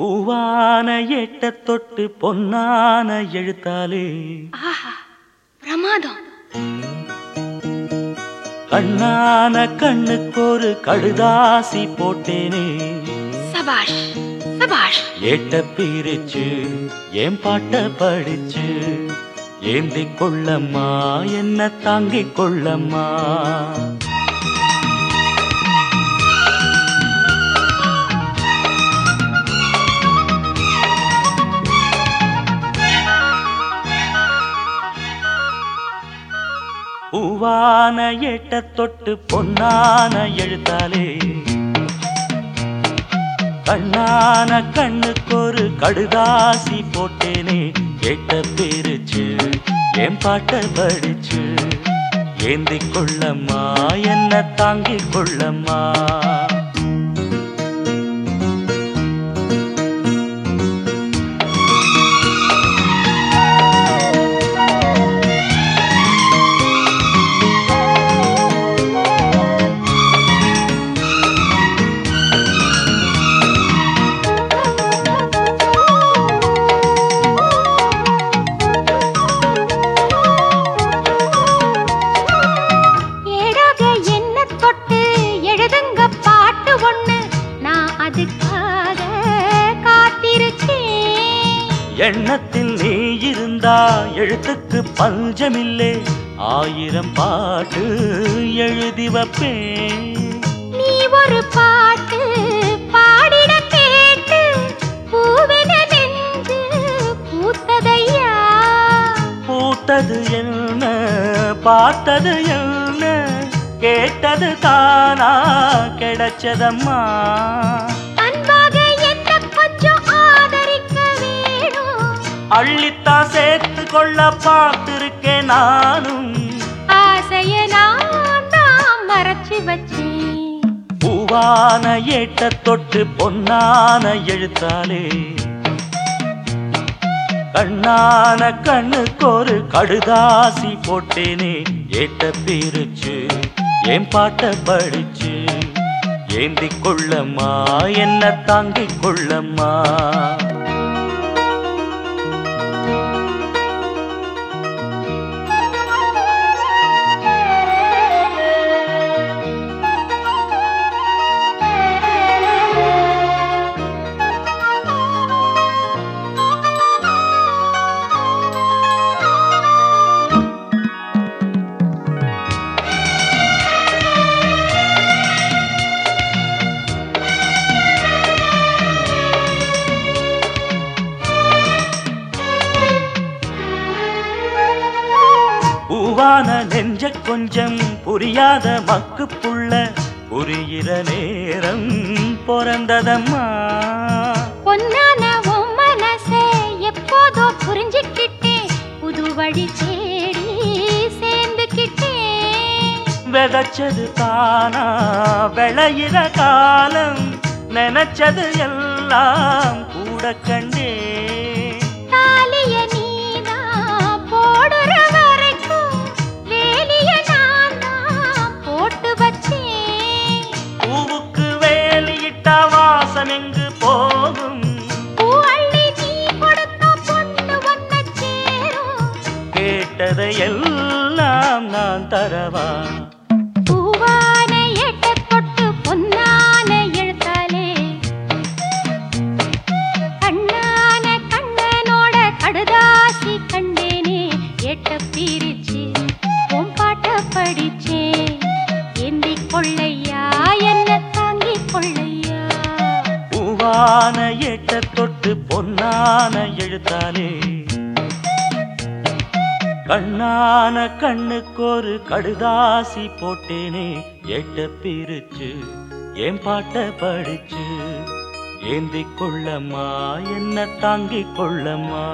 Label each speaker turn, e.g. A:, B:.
A: பூவான எட்ட தொட்டு பொன்னான எழுத்தாலே.
B: பிரமாதம்.
A: கண்ணான கண்ணுக்கொரு கடுதாசி போட்டேனே.
B: சபாஷ் சபாஷ்.
A: ஏட்ட பிரிச்சு என் பாட்ட படிச்சு ஏந்தி கொள்ளம்மா என்ன தாங்கிக் கொள்ளம்மா. பூவான எட்ட தொட்டு பொன்னான எழுத்தாலே. கண்ணான கண்ணுக்கொரு கடுதாசி போட்டேனே. கேட்ட பிரிச்சு என் பாட்ட படிச்சு. ஏந்தி கொள்ளம்மா என்ன தாங்கிக் கொள்ளம்மா. எண்ணத்தில் நீ இருந்தா எழுத்துக்கு பஞ்சமில்லே. ஆயிரம் பாட்டு எழுதி வைப்பேன்.
B: நீ ஒரு பாட்டு பாடிட கேட்டு பூவென நெஞ்சு பூத்ததையா?
A: பூத்தது என்ன பார்த்தது என்ன கேட்டது தானா கிடைச்சதம்மா? அள்ளித்தான் சேர்த்து கொள்ள பார்த்திருக்கேன் நானும்.
B: ஆசைய நான் தான் மறைச்சு வச்சேன்.
A: பூவான ஏட்ட தொட்டு பொன்னான எழுத்தாலே. கண்ணான கண்ணுக்கொரு கடுதாசி போட்டேனே ஏட்ட பிரிச்சு. என் பாட்ட படிச்சு? ஏந்தி கொள்ளம்மா என்ன தாங்கிக் கொள்ளம்மா? பூவான நெஞ்ச கொஞ்சம் புரியாத மக்கு புள்ள புரிகிற நேரம் பிறந்ததம்மா.
B: பொன்னான உன் மனசே எப்போதோ புரிஞ்சுக்கிட்டேன் புது வழி தேடி சேர்ந்துக்கிட்டேன்.
A: விதைச்சது தானா விளையிற காலம் நினைச்சது எல்லாம் கூட கண்டே. எல்லாம் நான் தரவா?
B: பூவான எட்ட தொட்டு பொன்னான எழுத்தாலே கண்ணான
A: கண்ணுக்கு ஒரு கடுதாசி போட்டேனே எட்ட பிரிச்சு என் பாட்ட படிச்சு. ஏந்தி கொள்ளம்மா என்ன தாங்கிக் கொள்ளம்மா.